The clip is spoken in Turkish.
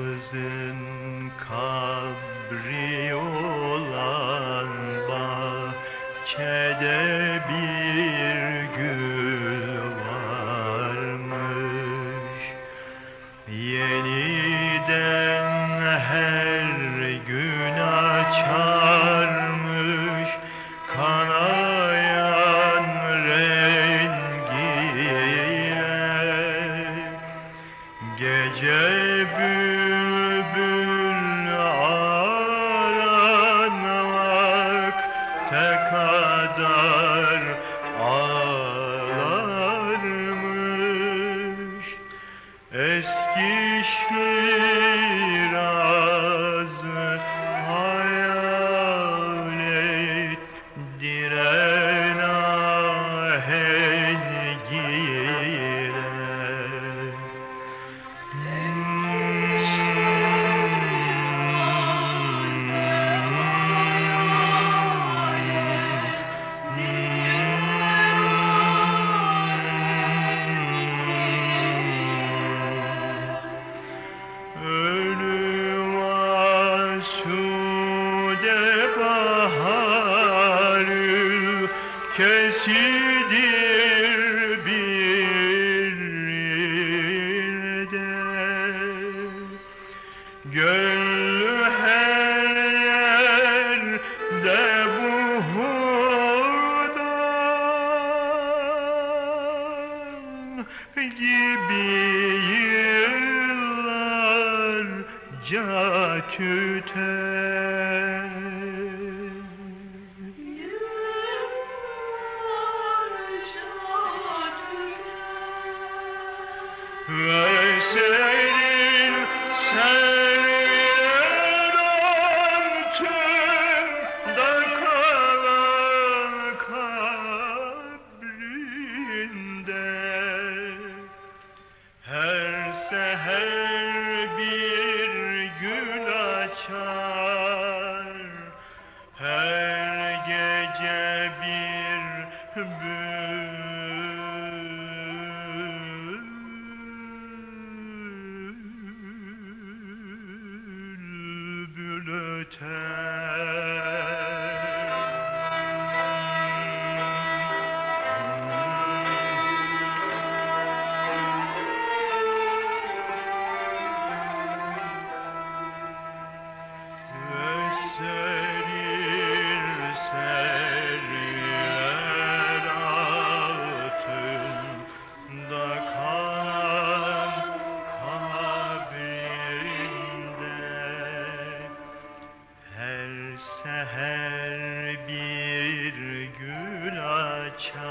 Hafızın kabri olan bahçede bir Eski Şiraz kesidir bir ilde Gönlü her yerde bu hurdan gibi yıllarca tüter. Her seher bir gül açar Her seher bir gül açar